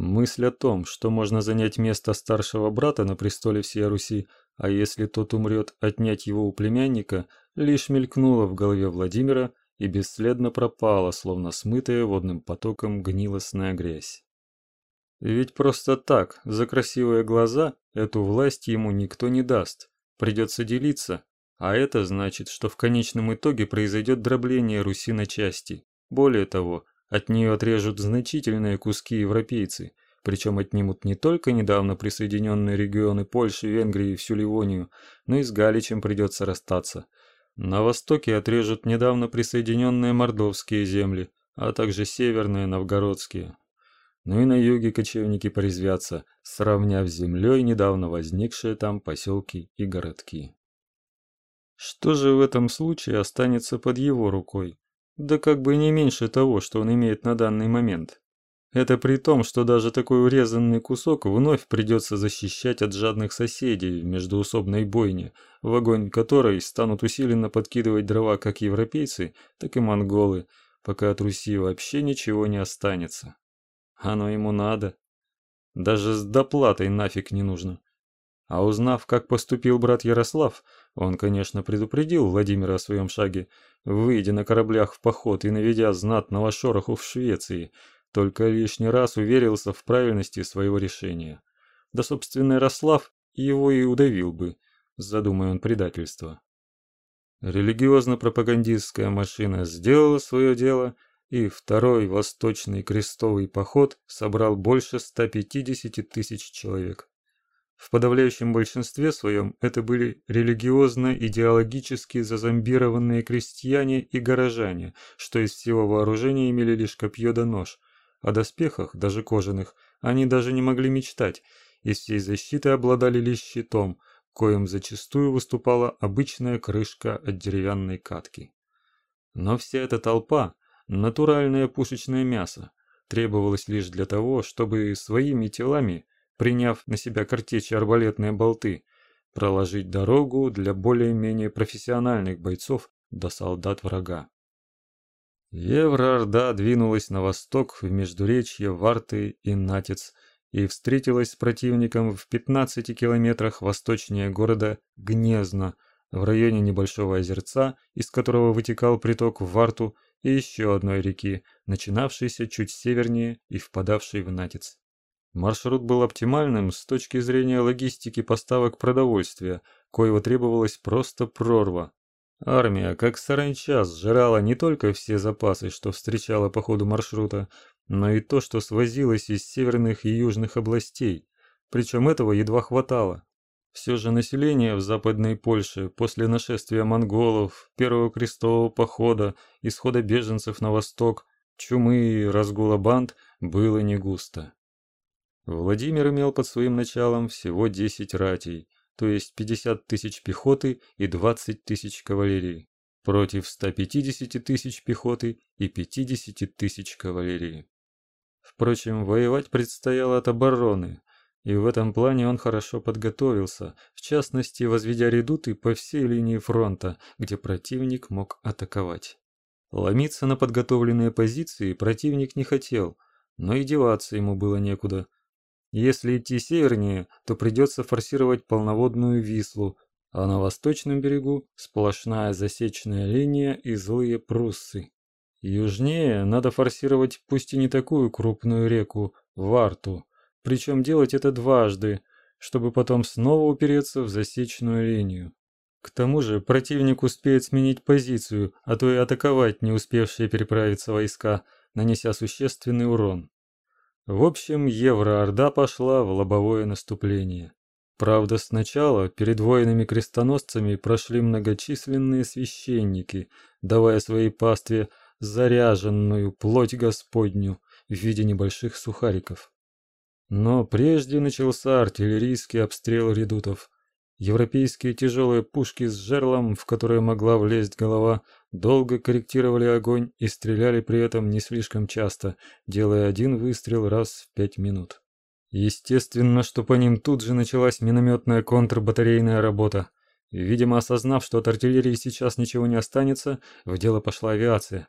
Мысль о том, что можно занять место старшего брата на престоле всей Руси, а если тот умрет, отнять его у племянника, лишь мелькнула в голове Владимира и бесследно пропала, словно смытая водным потоком гнилостная грязь. Ведь просто так, за красивые глаза, эту власть ему никто не даст. Придется делиться, а это значит, что в конечном итоге произойдет дробление Руси на части. Более того, от нее отрежут значительные куски европейцы, причем отнимут не только недавно присоединенные регионы Польши, Венгрии и всю Ливонию, но и с Галичем придется расстаться. На востоке отрежут недавно присоединенные мордовские земли, а также северные новгородские. Ну и на юге кочевники порезвятся, сравняв с землей недавно возникшие там поселки и городки. Что же в этом случае останется под его рукой? Да как бы не меньше того, что он имеет на данный момент. Это при том, что даже такой урезанный кусок вновь придется защищать от жадных соседей в междоусобной бойне, в огонь которой станут усиленно подкидывать дрова как европейцы, так и монголы, пока от Руси вообще ничего не останется. Оно ему надо. Даже с доплатой нафиг не нужно. А узнав, как поступил брат Ярослав, он, конечно, предупредил Владимира о своем шаге, выйдя на кораблях в поход и наведя знатного шороху в Швеции, только лишний раз уверился в правильности своего решения. Да, собственно, Ярослав его и удавил бы, задумая он предательство. Религиозно-пропагандистская машина сделала свое дело, и второй восточный крестовый поход собрал больше 150 тысяч человек. В подавляющем большинстве своем это были религиозно-идеологически зазомбированные крестьяне и горожане, что из всего вооружения имели лишь копье да нож. О доспехах, даже кожаных, они даже не могли мечтать, из всей защиты обладали лишь щитом, коим зачастую выступала обычная крышка от деревянной катки. Но вся эта толпа – натуральное пушечное мясо, требовалось лишь для того, чтобы своими телами приняв на себя картечь и арбалетные болты, проложить дорогу для более-менее профессиональных бойцов до солдат врага. Евроорда двинулась на восток в междуречье Варты и Натец и встретилась с противником в 15 километрах восточнее города Гнезно, в районе небольшого озерца, из которого вытекал приток в Варту и еще одной реки, начинавшейся чуть севернее и впадавшей в Натец. Маршрут был оптимальным с точки зрения логистики поставок продовольствия, коего требовалось просто прорва. Армия, как саранча, сжирала не только все запасы, что встречала по ходу маршрута, но и то, что свозилось из северных и южных областей. Причем этого едва хватало. Все же население в Западной Польше после нашествия монголов, первого крестового похода, исхода беженцев на восток, чумы и разгула банд было не густо. Владимир имел под своим началом всего 10 ратей, то есть 50 тысяч пехоты и 20 тысяч кавалерии, против 150 тысяч пехоты и 50 тысяч кавалерии. Впрочем, воевать предстояло от обороны, и в этом плане он хорошо подготовился, в частности, возведя редуты по всей линии фронта, где противник мог атаковать. Ломиться на подготовленные позиции противник не хотел, но и деваться ему было некуда – если идти севернее, то придется форсировать полноводную Вислу, а на восточном берегу сплошная засечная линия и злые пруссы. Южнее надо форсировать пусть и не такую крупную реку, Варту, причем делать это дважды, чтобы потом снова упереться в засечную линию. К тому же противник успеет сменить позицию, а то и атаковать не успевшие переправиться войска, нанеся существенный урон. В общем, Евроорда пошла в лобовое наступление. Правда, сначала перед воинами-крестоносцами прошли многочисленные священники, давая своей пастве заряженную плоть Господню в виде небольших сухариков. Но прежде начался артиллерийский обстрел редутов. Европейские тяжелые пушки с жерлом, в которые могла влезть голова, долго корректировали огонь и стреляли при этом не слишком часто, делая один выстрел раз в пять минут. Естественно, что по ним тут же началась минометная контрбатарейная работа. видимо, осознав, что от артиллерии сейчас ничего не останется, в дело пошла авиация.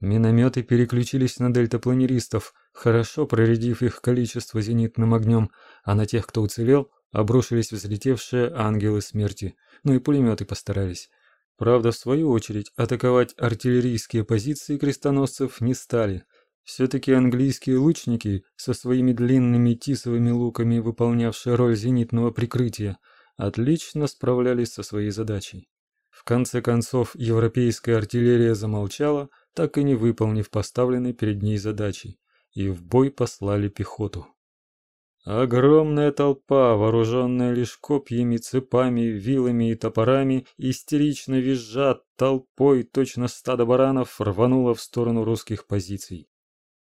Минометы переключились на дельтапланеристов, хорошо проредив их количество зенитным огнем, а на тех, кто уцелел, обрушились взлетевшие ангелы смерти. Ну и пулеметы постарались. Правда, в свою очередь, атаковать артиллерийские позиции крестоносцев не стали. Все-таки английские лучники, со своими длинными тисовыми луками, выполнявшие роль зенитного прикрытия, отлично справлялись со своей задачей. В конце концов, европейская артиллерия замолчала, так и не выполнив поставленной перед ней задачи, и в бой послали пехоту. Огромная толпа, вооруженная лишь копьями, цепами, вилами и топорами, истерично визжат толпой, точно стадо баранов, рванула в сторону русских позиций.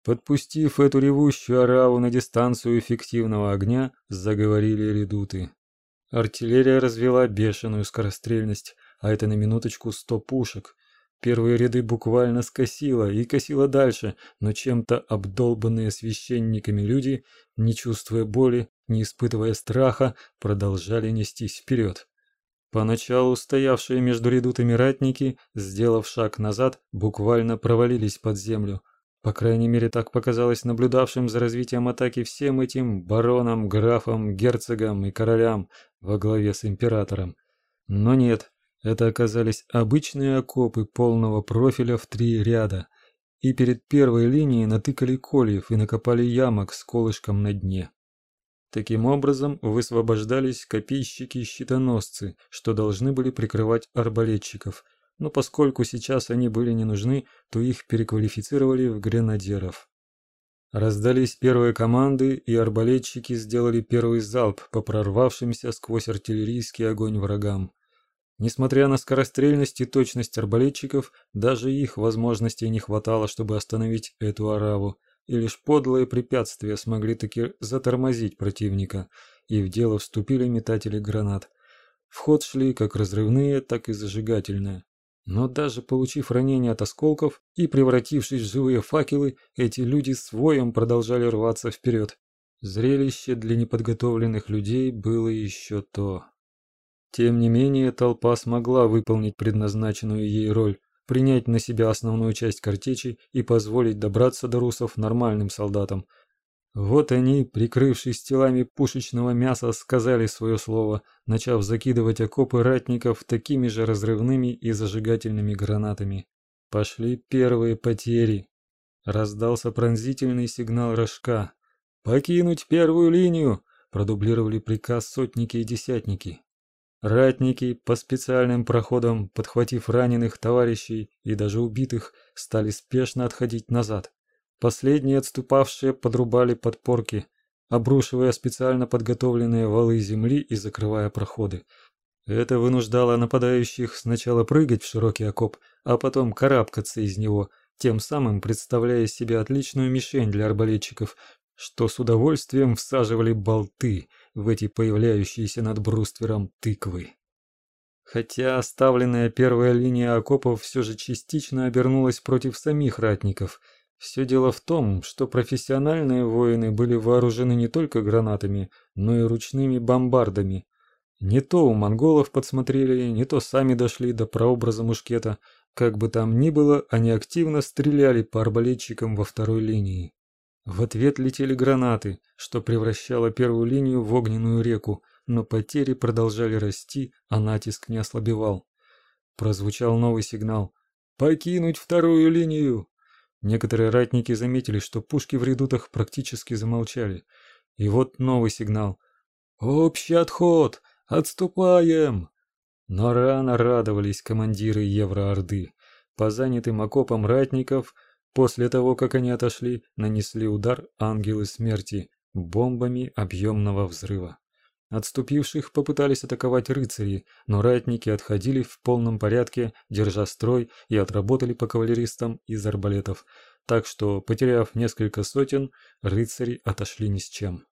Подпустив эту ревущую ораву на дистанцию эффективного огня, заговорили редуты. Артиллерия развела бешеную скорострельность, а это на минуточку сто пушек, Первые ряды буквально скосило и косило дальше, но чем-то обдолбанные священниками люди, не чувствуя боли, не испытывая страха, продолжали нестись вперед. Поначалу стоявшие между редутами ратники, сделав шаг назад, буквально провалились под землю. По крайней мере, так показалось наблюдавшим за развитием атаки всем этим баронам, графам, герцогам и королям во главе с императором. Но нет, это оказались обычные окопы полного профиля в три ряда, и перед первой линией натыкали кольев и накопали ямок с колышком на дне. Таким образом, высвобождались копейщики-щитоносцы, что должны были прикрывать арбалетчиков, но поскольку сейчас они были не нужны, то их переквалифицировали в гренадеров. Раздались первые команды, и арбалетчики сделали первый залп по прорвавшимся сквозь артиллерийский огонь врагам. Несмотря на скорострельность и точность арбалетчиков, даже их возможностей не хватало, чтобы остановить эту ораву, и лишь подлые препятствия смогли таки затормозить противника, и в дело вступили метатели гранат. В ход шли как разрывные, так и зажигательные. Но даже получив ранения от осколков и превратившись в живые факелы, эти люди с воем продолжали рваться вперед. Зрелище для неподготовленных людей было еще то. Тем не менее, толпа смогла выполнить предназначенную ей роль, принять на себя основную часть картечи и позволить добраться до русов нормальным солдатам. Вот они, прикрывшись телами пушечного мяса, сказали свое слово, начав закидывать окопы ратников такими же разрывными и зажигательными гранатами. Пошли первые потери. Раздался пронзительный сигнал рожка. «Покинуть первую линию!» продублировали приказ сотники и десятники. Ратники по специальным проходам, подхватив раненых товарищей и даже убитых, стали спешно отходить назад. Последние отступавшие подрубали подпорки, обрушивая специально подготовленные валы земли и закрывая проходы. Это вынуждало нападающих сначала прыгать в широкий окоп, а потом карабкаться из него, тем самым представляя из себя отличную мишень для арбалетчиков, что с удовольствием всаживали болты – в эти появляющиеся над бруствером тыквы. Хотя оставленная первая линия окопов все же частично обернулась против самих ратников. Все дело в том, что профессиональные воины были вооружены не только гранатами, но и ручными бомбардами. Не то у монголов подсмотрели, не то сами дошли до прообраза мушкета. Как бы там ни было, они активно стреляли по арбалетчикам во второй линии. В ответ летели гранаты, что превращало первую линию в огненную реку, но потери продолжали расти, а натиск не ослабевал. Прозвучал новый сигнал: "Покинуть вторую линию". Некоторые ратники заметили, что пушки в редутах практически замолчали. И вот новый сигнал: "Общий отход! Отступаем!" Но рано радовались командиры Евроорды. По занятым окопам ратников После того, как они отошли, нанесли удар ангелы смерти бомбами объемного взрыва. Отступивших попытались атаковать рыцари, но ратники отходили в полном порядке, держа строй и отработали по кавалеристам из арбалетов, так что, потеряв несколько сотен, рыцари отошли ни с чем.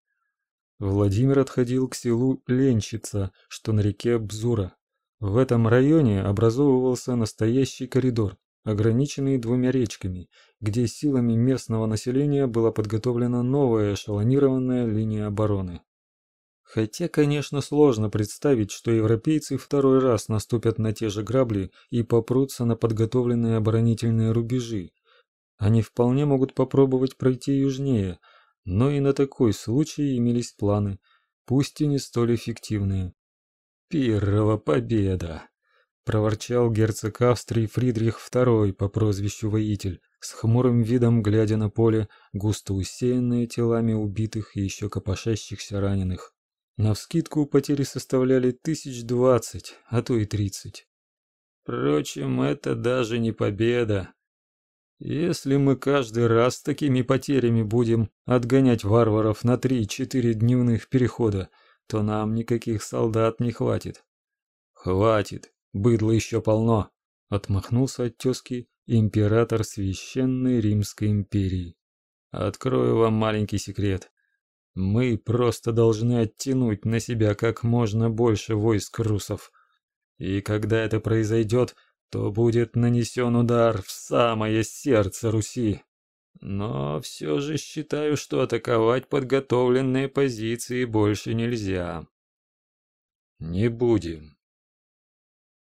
Владимир отходил к селу Ленчица, что на реке Бзура. В этом районе образовывался настоящий коридор, ограниченный двумя речками, где силами местного населения была подготовлена новая эшелонированная линия обороны. Хотя, конечно, сложно представить, что европейцы второй раз наступят на те же грабли и попрутся на подготовленные оборонительные рубежи. они вполне могут попробовать пройти южнее, но и на такой случай имелись планы, пусть и не столь эффективные. «Пиррова победа!» — проворчал герцог Австрии Фридрих II по прозвищу Воитель, с хмурым видом глядя на поле, густо усеянное телами убитых и еще копошащихся раненых. Навскидку потери составляли тысяч двадцать, а то и тридцать. Впрочем, это даже не победа. Если мы каждый раз такими потерями будем отгонять варваров на три-четыре дневных перехода, то нам никаких солдат не хватит. Хватит, быдла еще полно, отмахнулся от тезки император священной Римской империи. Открою вам маленький секрет. Мы просто должны оттянуть на себя как можно больше войск русов. И когда это произойдет, то будет нанесен удар в самое сердце Руси. Но все же считаю, что атаковать подготовленные позиции больше нельзя. Не будем,